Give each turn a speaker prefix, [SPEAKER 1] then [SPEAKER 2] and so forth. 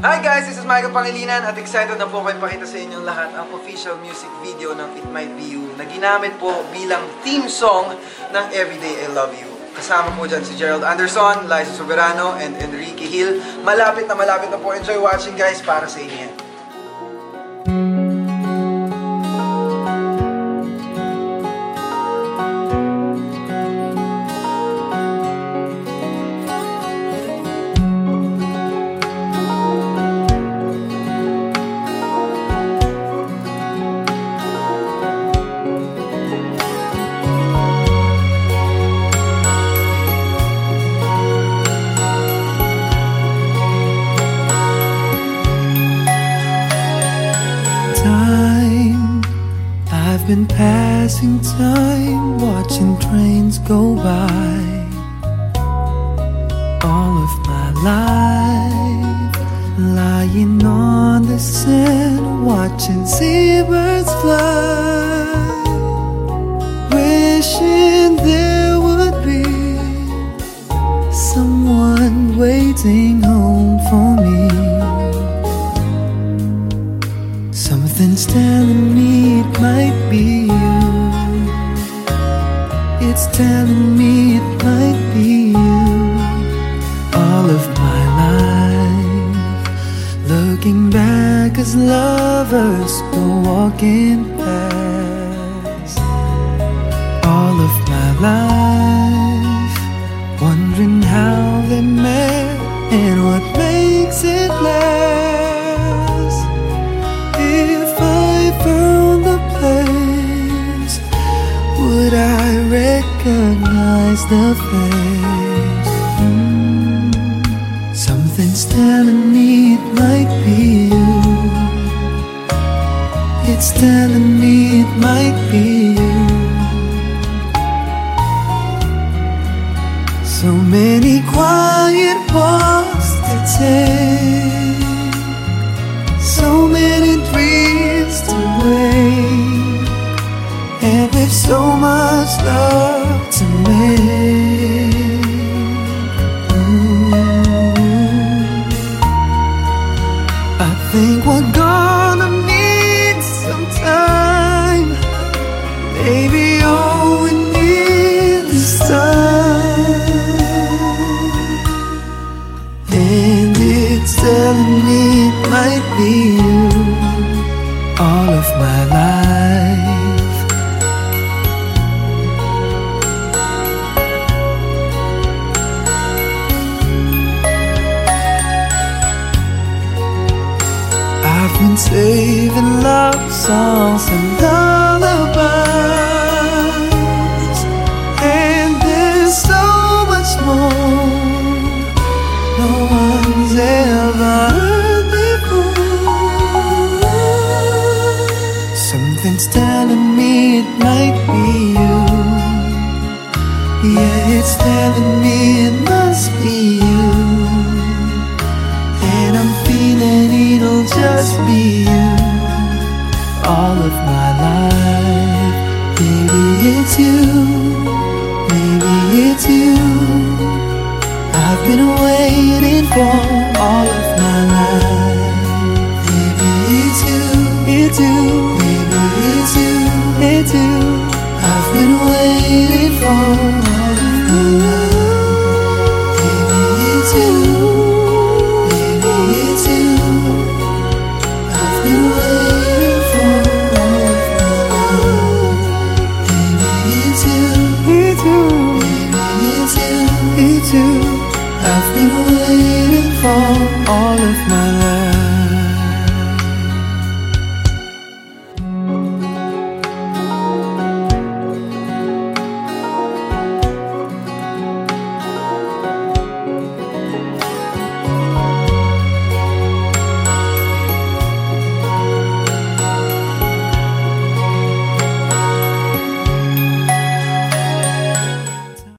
[SPEAKER 1] Hi guys, this is Michael Pangilinan at excited na po kayo pakita sa inyong lahat ang official music video ng It Might Be You na ginamit po bilang theme song ng Everyday I Love You. Kasama po dyan si Gerald Anderson, Liza Soberano, and Enrique Hill. Malapit na malapit na po. Enjoy watching guys para sa inyo.
[SPEAKER 2] Passing time, watching trains go by. All of my life, lying on the sand, watching seabirds fly. Wishing there would be someone waiting home for me. Something's telling me it might be you. It's telling me it might be you. All of my life, looking back as lovers go walking recognize the face? Something's telling me it might be you. It's telling me it might be you. So many quiet walks to take so many dreams to wake, with so much love to make. Ooh. Mm. I think we're gonna need some time. Maybe all we need is time. And it's telling me it might be saving love songs and lullabies, and there's so much more no one's ever heard before. Something's telling me it might be you. Yeah, it's telling me it'll just be you. All of my life, baby, it's you. Maybe it's you. I've been waiting for all of my life. Maybe it's you, it's you, maybe it's you, it's you. Of my.